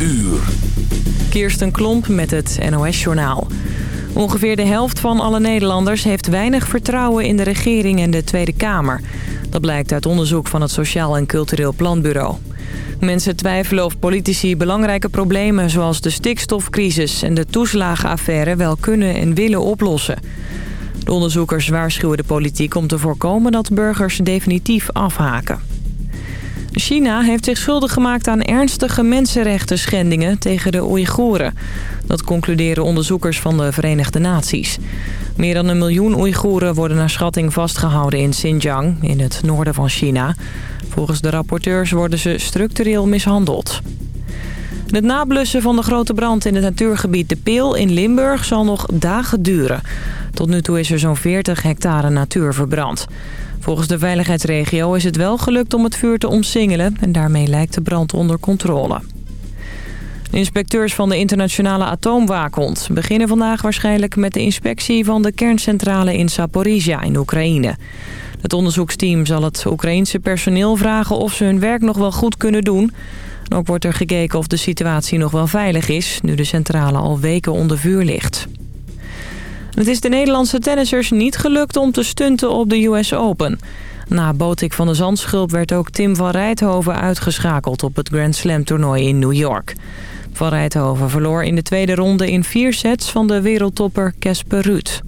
uur. Kirsten Klomp met het NOS-journaal. Ongeveer de helft van alle Nederlanders heeft weinig vertrouwen in de regering en de Tweede Kamer. Dat blijkt uit onderzoek van het Sociaal en Cultureel Planbureau. Mensen twijfelen of politici belangrijke problemen zoals de stikstofcrisis en de toeslagenaffaire wel kunnen en willen oplossen. De onderzoekers waarschuwen de politiek om te voorkomen dat burgers definitief afhaken. China heeft zich schuldig gemaakt aan ernstige mensenrechten schendingen tegen de Oeigoeren. Dat concluderen onderzoekers van de Verenigde Naties. Meer dan een miljoen Oeigoeren worden naar schatting vastgehouden in Xinjiang, in het noorden van China. Volgens de rapporteurs worden ze structureel mishandeld. Het nablussen van de grote brand in het natuurgebied De Peel in Limburg zal nog dagen duren. Tot nu toe is er zo'n 40 hectare natuur verbrand. Volgens de veiligheidsregio is het wel gelukt om het vuur te omsingelen... en daarmee lijkt de brand onder controle. Inspecteurs van de internationale atoomwaakhond beginnen vandaag waarschijnlijk met de inspectie van de kerncentrale in Zaporizhia in Oekraïne. Het onderzoeksteam zal het Oekraïense personeel vragen of ze hun werk nog wel goed kunnen doen. ook wordt er gekeken of de situatie nog wel veilig is, nu de centrale al weken onder vuur ligt. Het is de Nederlandse tennissers niet gelukt om te stunten op de US Open. Na Botik van de Zandschulp werd ook Tim van Rijthoven uitgeschakeld op het Grand Slam toernooi in New York. Van Rijthoven verloor in de tweede ronde in vier sets van de wereldtopper Casper Ruud.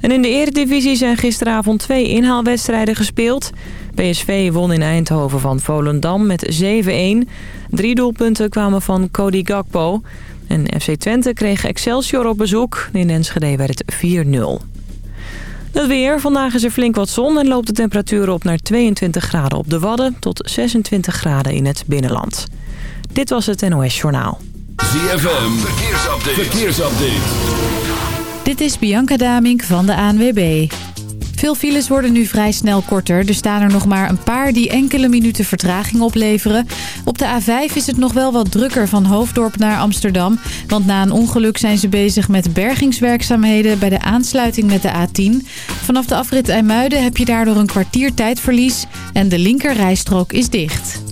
En in de eredivisie zijn gisteravond twee inhaalwedstrijden gespeeld. PSV won in Eindhoven van Volendam met 7-1. Drie doelpunten kwamen van Cody Gakpo. En FC Twente kreeg Excelsior op bezoek. In Enschede werd het 4-0. Het weer. Vandaag is er flink wat zon en loopt de temperatuur op naar 22 graden op de Wadden... tot 26 graden in het binnenland. Dit was het NOS Journaal. ZFM. Verkeersupdate. Verkeersupdate. Dit is Bianca Damink van de ANWB. Veel files worden nu vrij snel korter. Er staan er nog maar een paar die enkele minuten vertraging opleveren. Op de A5 is het nog wel wat drukker van Hoofddorp naar Amsterdam. Want na een ongeluk zijn ze bezig met bergingswerkzaamheden bij de aansluiting met de A10. Vanaf de afrit IJmuiden heb je daardoor een kwartier tijdverlies en de linkerrijstrook is dicht.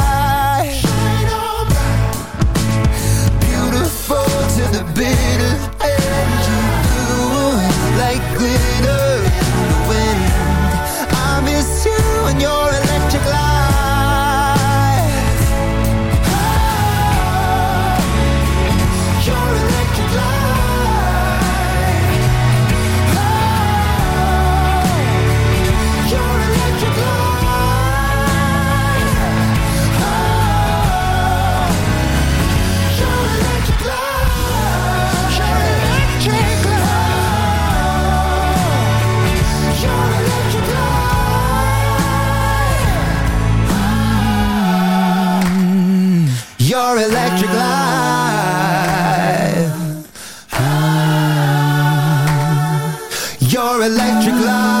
your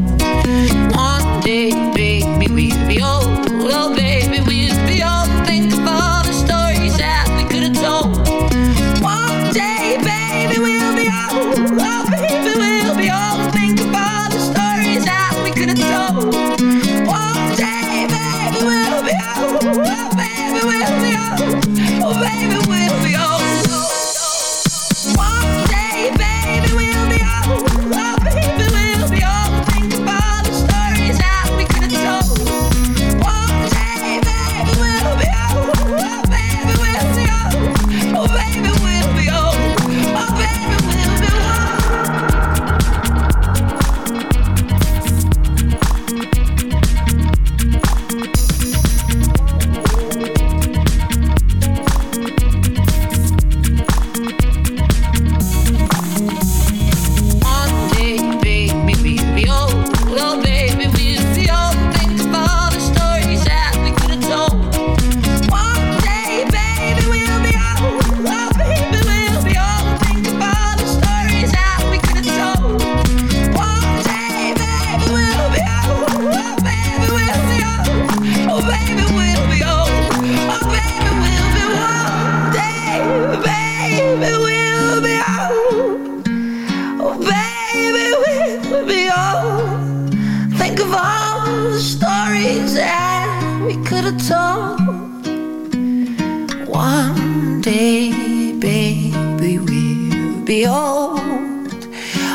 One day, baby, we'll be old.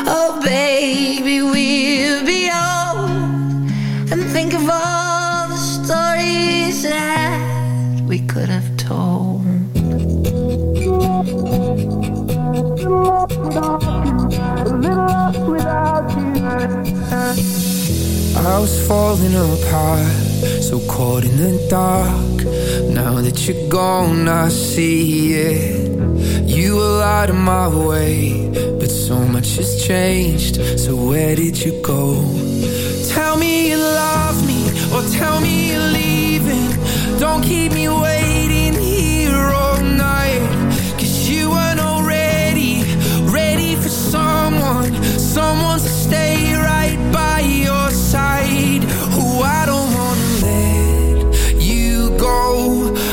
Oh, baby, we'll be old. And think of all the stories that we could have told. I was falling apart, so caught in the dark. Now that you gonna see it. You were out of my way But so much has changed. So where did you go? Tell me you love me Or tell me you're leaving. Don't keep me waiting here all night. Cause you weren't already Ready for someone Someone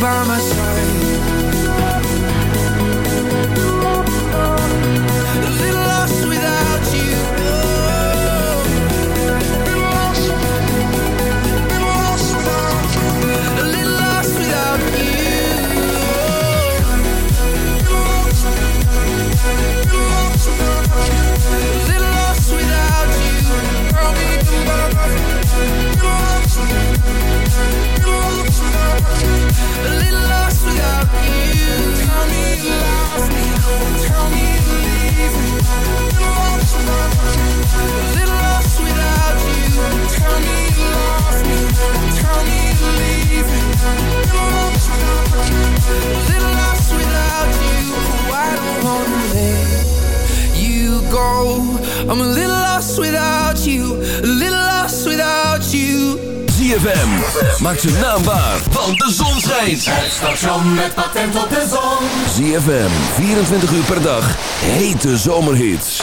by my side. Go. I'm a little lost without you. A little lost without you. ZFM. Maak zijn naam waar, want de zon schijnt. Het station met patent op de zon. ZFM, 24 uur per dag. Hete zomerhits.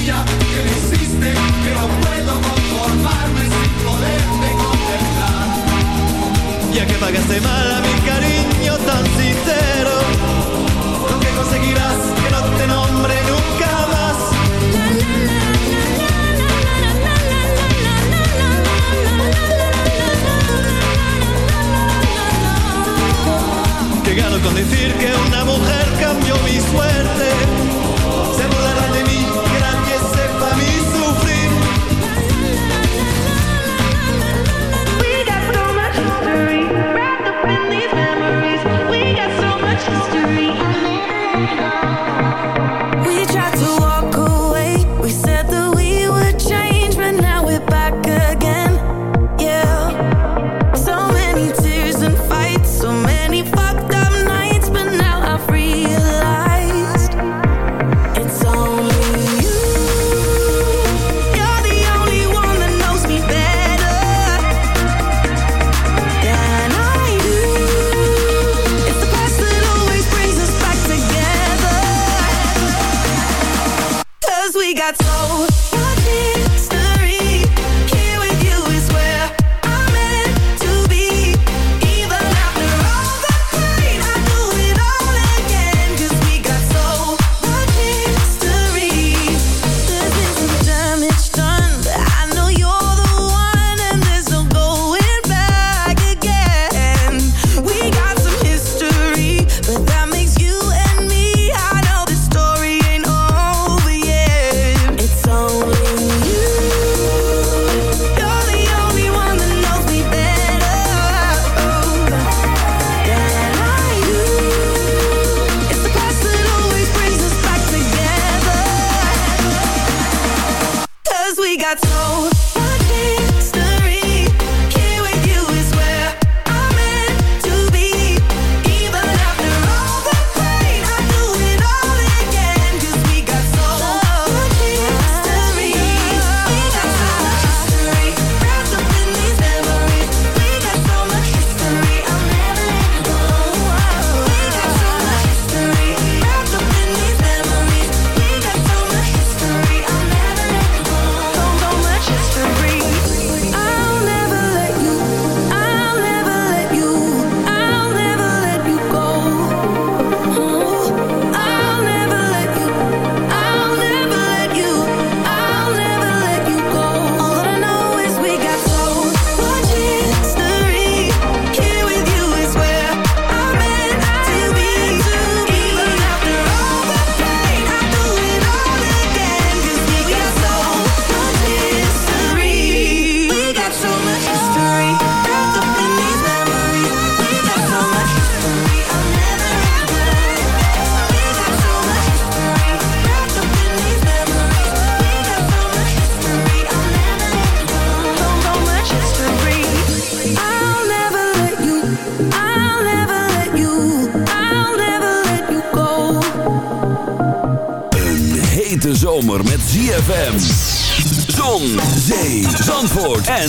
maravilla que me hiciste, que no puedo conformarme sin poderte contemplar. Ya que pagaste mal a mi cariño tan sincero, lo que conseguirás que no te nombre nunca más. Que gano con decir que una mujer cambió mi suerte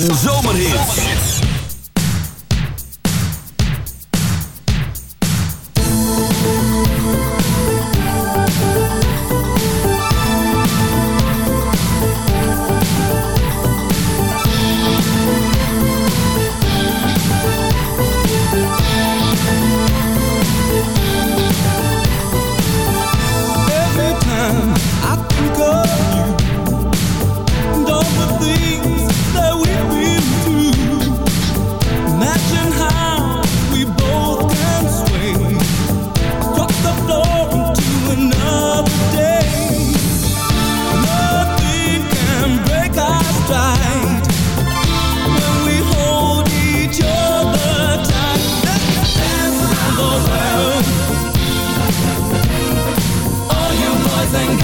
en zomerhit.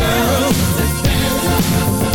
girl. Let's dance.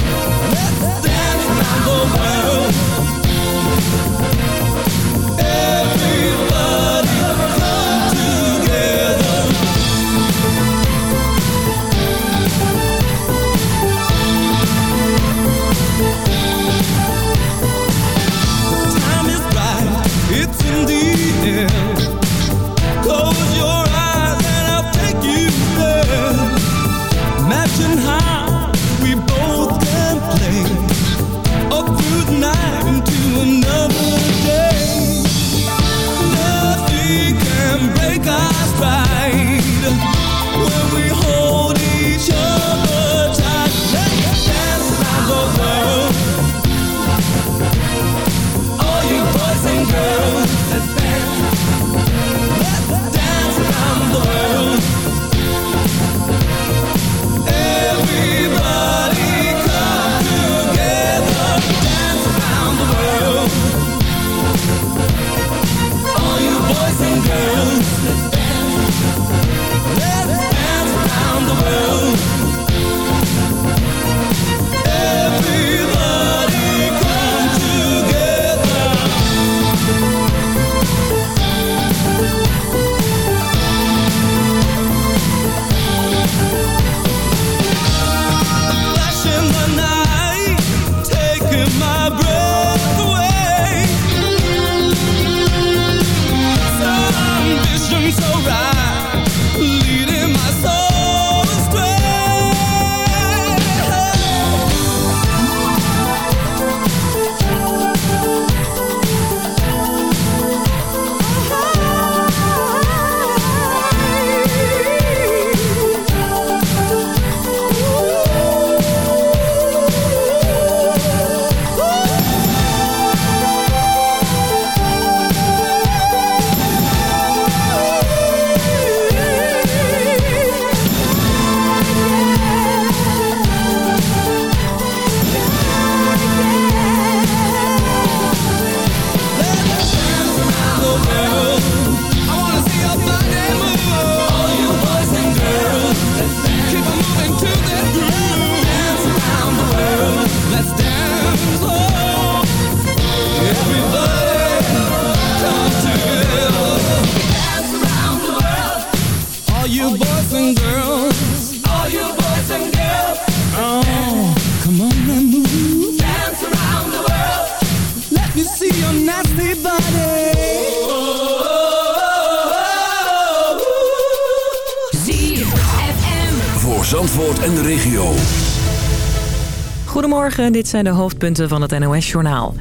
Dit zijn de hoofdpunten van het NOS-journaal.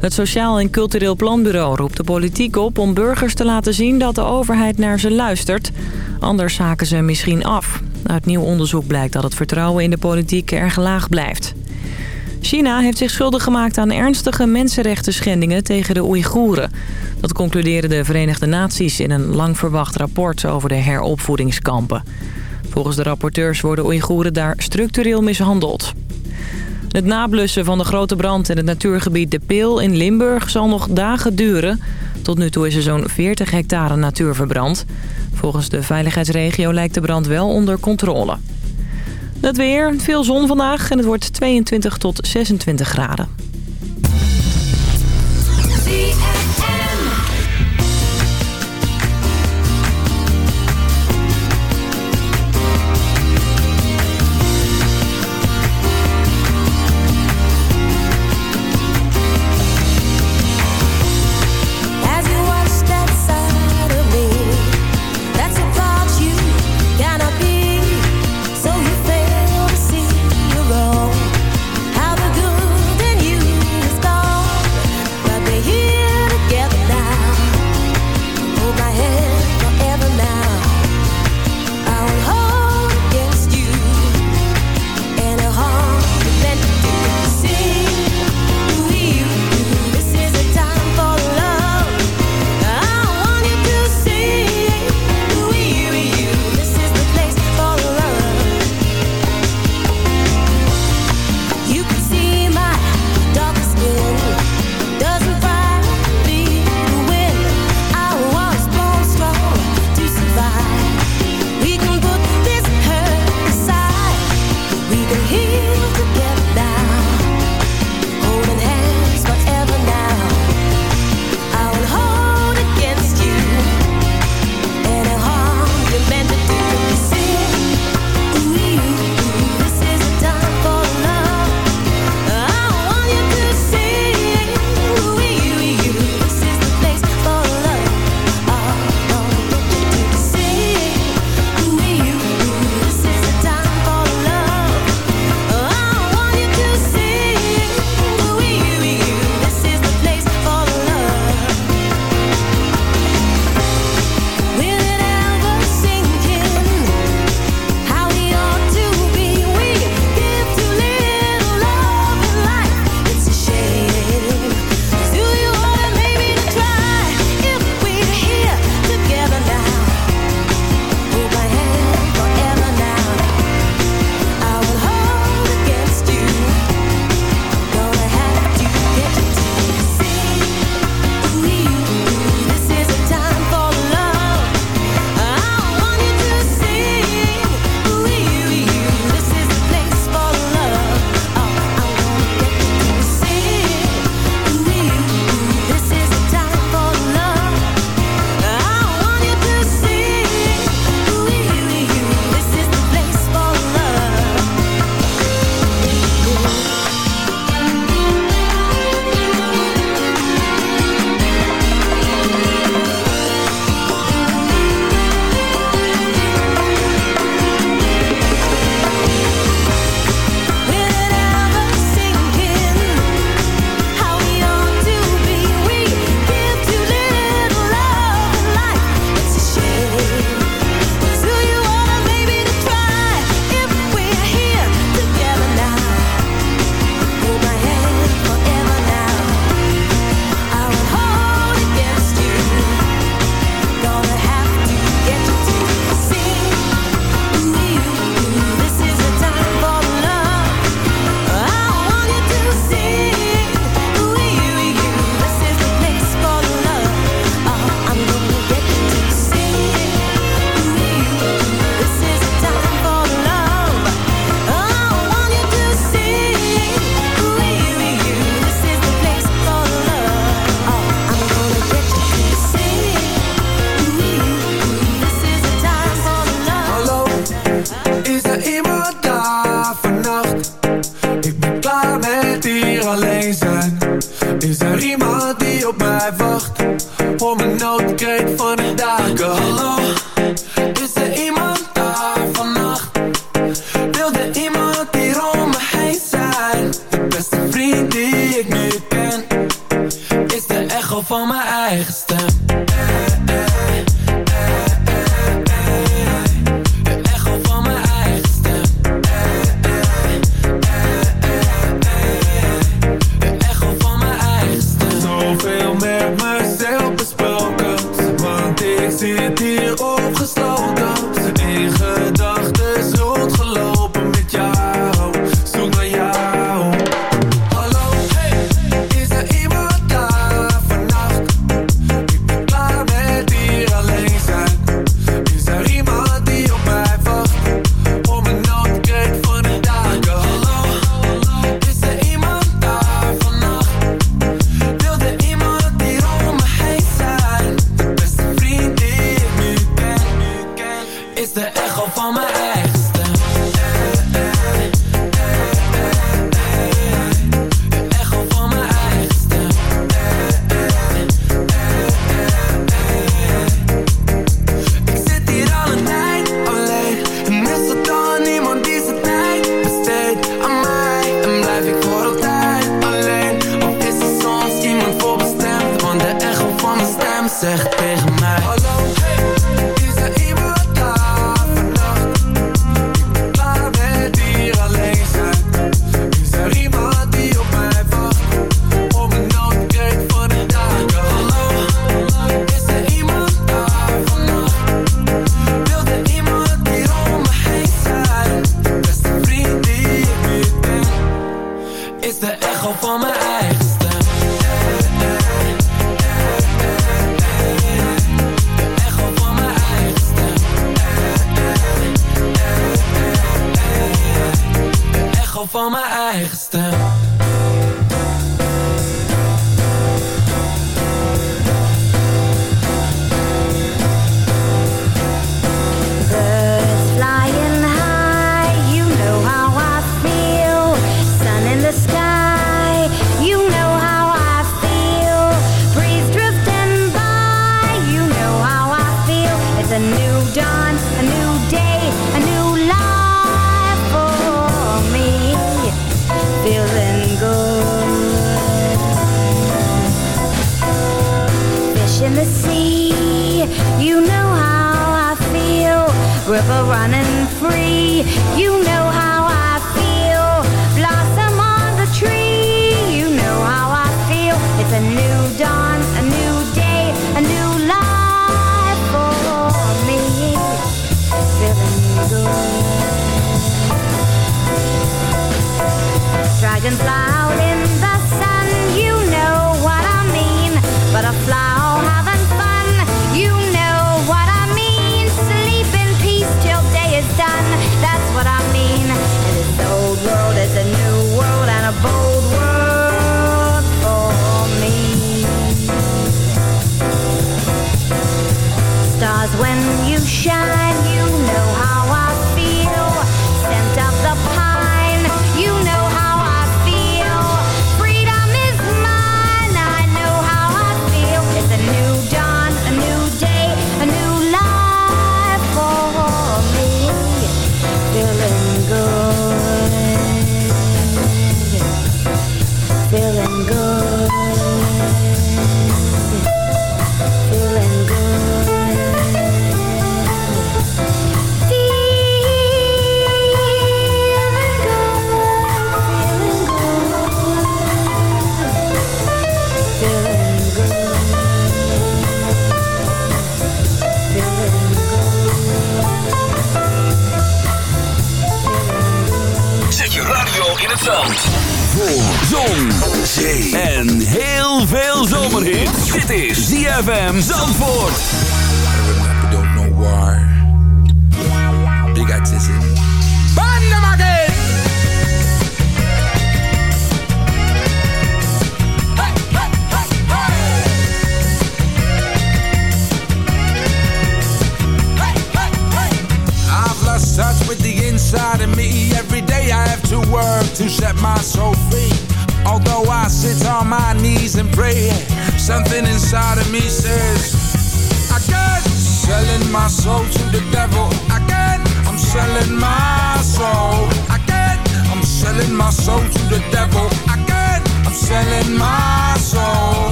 Het Sociaal en Cultureel Planbureau roept de politiek op om burgers te laten zien dat de overheid naar ze luistert. Anders haken ze misschien af. Uit nieuw onderzoek blijkt dat het vertrouwen in de politiek erg laag blijft. China heeft zich schuldig gemaakt aan ernstige mensenrechten schendingen tegen de Oeigoeren. Dat concluderen de Verenigde Naties in een lang verwacht rapport over de heropvoedingskampen. Volgens de rapporteurs worden Oeigoeren daar structureel mishandeld. Het nablussen van de grote brand in het natuurgebied De Peel in Limburg zal nog dagen duren. Tot nu toe is er zo'n 40 hectare natuur verbrand. Volgens de veiligheidsregio lijkt de brand wel onder controle. Het weer, veel zon vandaag en het wordt 22 tot 26 graden. Zegt tegen mij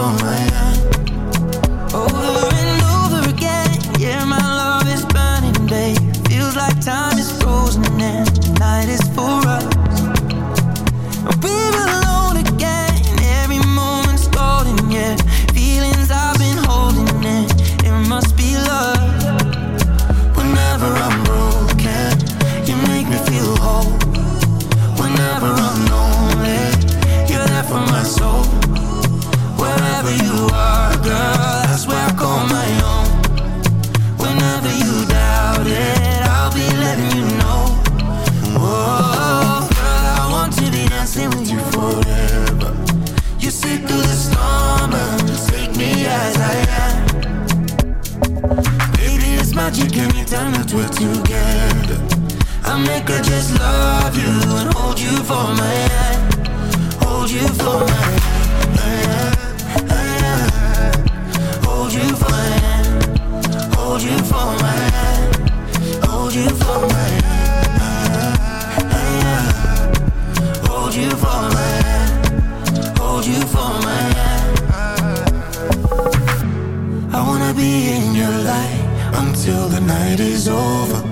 For my just love you and hold you for my hand, hold you for my hand, my hand, hold you for my hand, hold you for my hand, hold you for my hand, hold you for my hand, hold you for my hand. I wanna be in your light until the night is over.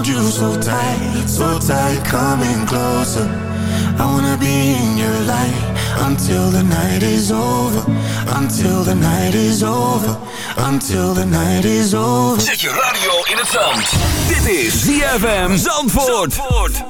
hold you so tight, so tight, coming closer. I wanna be in your light until the night is over, until the night is over, until the night is over. Zet je radio in het zand. Dit is ZFM Zandvoort. Zandvoort.